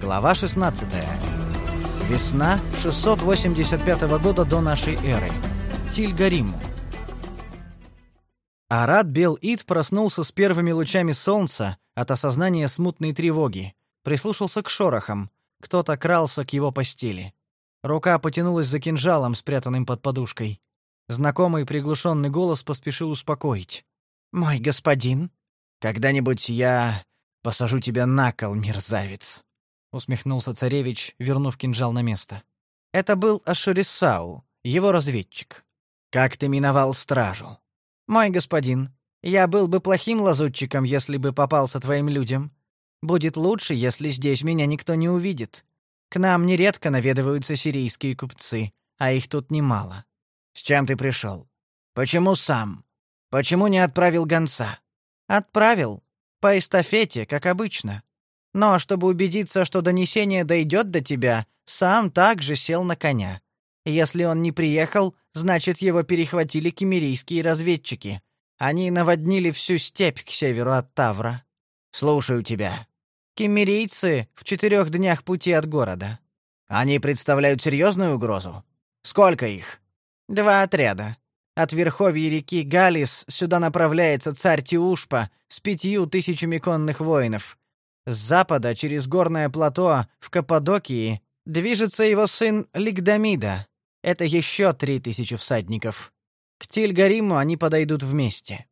Глава 16. Весна 685 года до нашей эры. Тильгариму. Арат Бел-Ид проснулся с первыми лучами солнца от осознания смутной тревоги. Прислушался к шорохам. Кто-то крался к его постели. Рука потянулась за кинжалом, спрятанным под подушкой. Знакомый приглушенный голос поспешил успокоить. «Мой господин, когда-нибудь я посажу тебя на кол, мерзавец!» — усмехнулся царевич, вернув кинжал на место. Это был Ашурисау, его разведчик. «Как ты миновал стражу?» «Мой господин, я был бы плохим лазутчиком, если бы попался твоим людям. Будет лучше, если здесь меня никто не увидит. К нам нередко наведываются сирийские купцы, а их тут немало. С чем ты пришел? Почему сам? Почему не отправил гонца? Отправил. По эстафете, как обычно. Но чтобы убедиться, что донесение дойдет до тебя, сам также сел на коня. Если он не приехал, значит, его перехватили кемерийские разведчики. Они наводнили всю степь к северу от Тавра. Слушаю тебя. Кемерийцы в четырех днях пути от города. Они представляют серьезную угрозу? Сколько их? Два отряда. От верховья реки Галис сюда направляется царь Тиушпа с пятью тысячами конных воинов. С запада через горное плато в Каппадокии движется его сын Лигдамида. Это еще три тысячи всадников. К Тильгариму они подойдут вместе.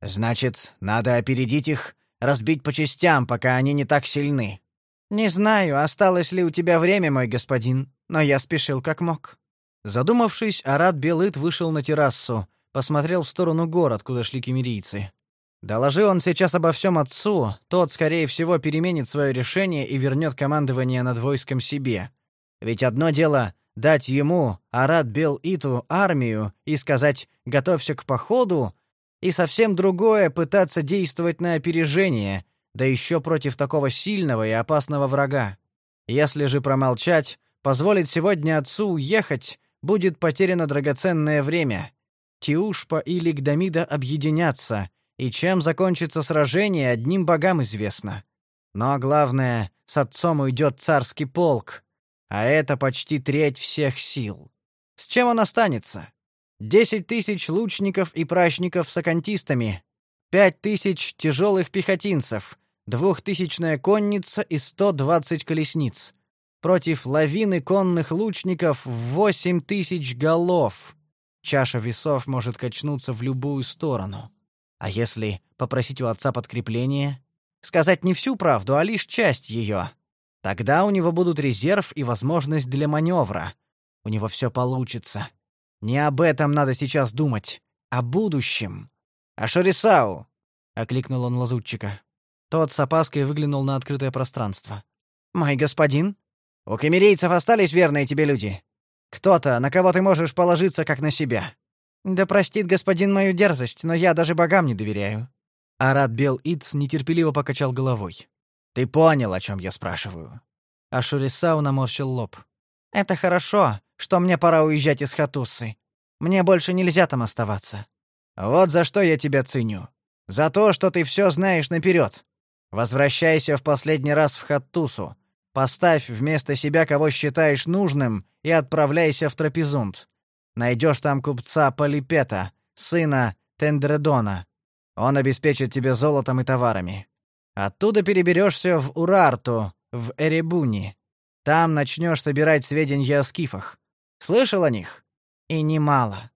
Значит, надо опередить их, разбить по частям, пока они не так сильны. Не знаю, осталось ли у тебя время, мой господин, но я спешил как мог. Задумавшись, Арат Белыт вышел на террасу, посмотрел в сторону город, куда шли кемерийцы. Доложи он сейчас обо всем отцу, тот, скорее всего, переменит свое решение и вернет командование над войском себе. Ведь одно дело — дать ему, Арат Бел-Иту, армию и сказать «готовься к походу», и совсем другое — пытаться действовать на опережение, да еще против такого сильного и опасного врага. Если же промолчать, позволить сегодня отцу уехать, будет потеряно драгоценное время. Тиушпа и Лигдамида объединятся, и чем закончится сражение, одним богам известно. Но главное, с отцом уйдет царский полк, а это почти треть всех сил. С чем он останется? Десять тысяч лучников и прачников с акантистами, пять тысяч тяжелых пехотинцев, двухтысячная конница и сто двадцать колесниц против лавины конных лучников восемь тысяч голов. Чаша весов может качнуться в любую сторону. А если попросить у отца подкрепление? Сказать не всю правду, а лишь часть ее. Тогда у него будут резерв и возможность для маневра. У него все получится. Не об этом надо сейчас думать, о будущем. «А Шорисау!» — окликнул он лазутчика. Тот с опаской выглянул на открытое пространство. «Мой господин?» У камерейцев остались верные тебе люди? Кто-то, на кого ты можешь положиться как на себя? Да простит господин мою дерзость, но я даже богам не доверяю. Арат Бел Ид нетерпеливо покачал головой. Ты понял, о чем я спрашиваю? А Шурисау наморщил лоб. Это хорошо, что мне пора уезжать из Хатусы. Мне больше нельзя там оставаться. Вот за что я тебя ценю. За то, что ты все знаешь наперед. Возвращайся в последний раз в Хаттусу. Поставь вместо себя кого считаешь нужным и отправляйся в Трапезунд. Найдешь там купца Полипета, сына Тендредона. Он обеспечит тебе золотом и товарами. Оттуда переберешься в Урарту, в Эребуни. Там начнешь собирать сведения о скифах. Слышал о них? И немало.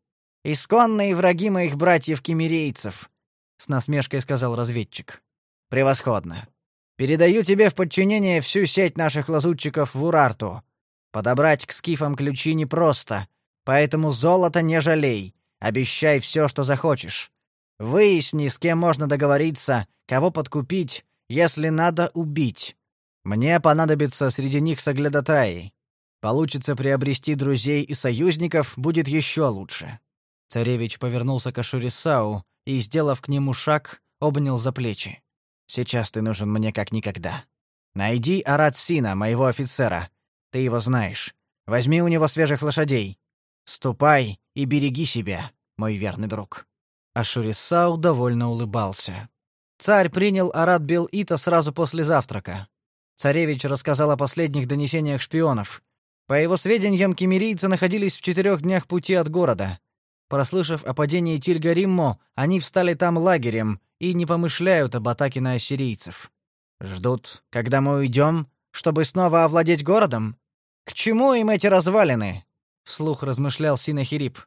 Исконные враги моих братьев-кемерейцев, с насмешкой сказал разведчик. Превосходно. Передаю тебе в подчинение всю сеть наших лазутчиков в Урарту. Подобрать к скифам ключи непросто, поэтому золото не жалей. Обещай все, что захочешь. Выясни, с кем можно договориться, кого подкупить, если надо убить. Мне понадобится среди них соглядатаи. Получится приобрести друзей и союзников, будет еще лучше. Царевич повернулся к Ашурисау и, сделав к нему шаг, обнял за плечи. Сейчас ты нужен мне как никогда. Найди Арат Сина, моего офицера. Ты его знаешь. Возьми у него свежих лошадей. Ступай и береги себя, мой верный друг». Ашурисау довольно улыбался. Царь принял Арат Бел-Ита сразу после завтрака. Царевич рассказал о последних донесениях шпионов. По его сведениям, кемерийцы находились в четырех днях пути от города. Прослышав о падении Тильгариммо, они встали там лагерем и не помышляют об атаке на ассирийцев. Ждут, когда мы уйдем, чтобы снова овладеть городом? К чему им эти развалины? Вслух размышлял Синахирип.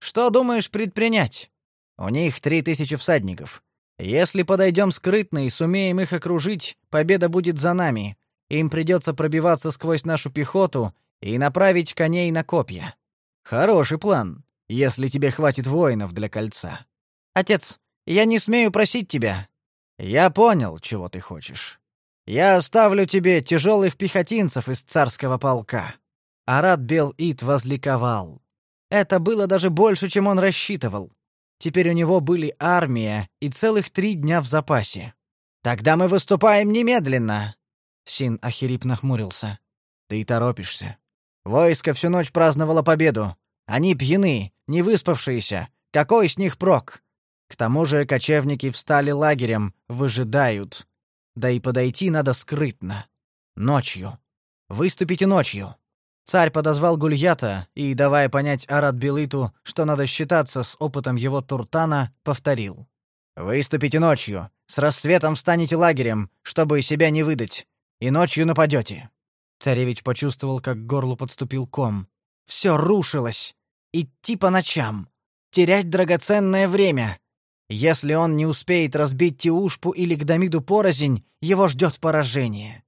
Что думаешь предпринять? У них три тысячи всадников. Если подойдем скрытно и сумеем их окружить, победа будет за нами. Им придется пробиваться сквозь нашу пехоту и направить коней на копья. Хороший план, если тебе хватит воинов для кольца. Отец, я не смею просить тебя. Я понял, чего ты хочешь. Я оставлю тебе тяжелых пехотинцев из царского полка. Арат Бел-Ит возликовал. Это было даже больше, чем он рассчитывал. Теперь у него были армия и целых три дня в запасе. Тогда мы выступаем немедленно. Син Ахирип нахмурился. Ты торопишься. Войско всю ночь праздновало победу. Они пьяны, не выспавшиеся. Какой с них прок? К тому же кочевники встали лагерем, выжидают. Да и подойти надо скрытно. Ночью. Выступите ночью. Царь подозвал Гульята и, давая понять Арат-Белыту, что надо считаться с опытом его Туртана, повторил. «Выступите ночью. С рассветом встанете лагерем, чтобы себя не выдать. И ночью нападете». Царевич почувствовал, как к горлу подступил ком. Все рушилось. Идти по ночам. Терять драгоценное время. Если он не успеет разбить Тиушпу или Гдамиду порознь, его ждет поражение.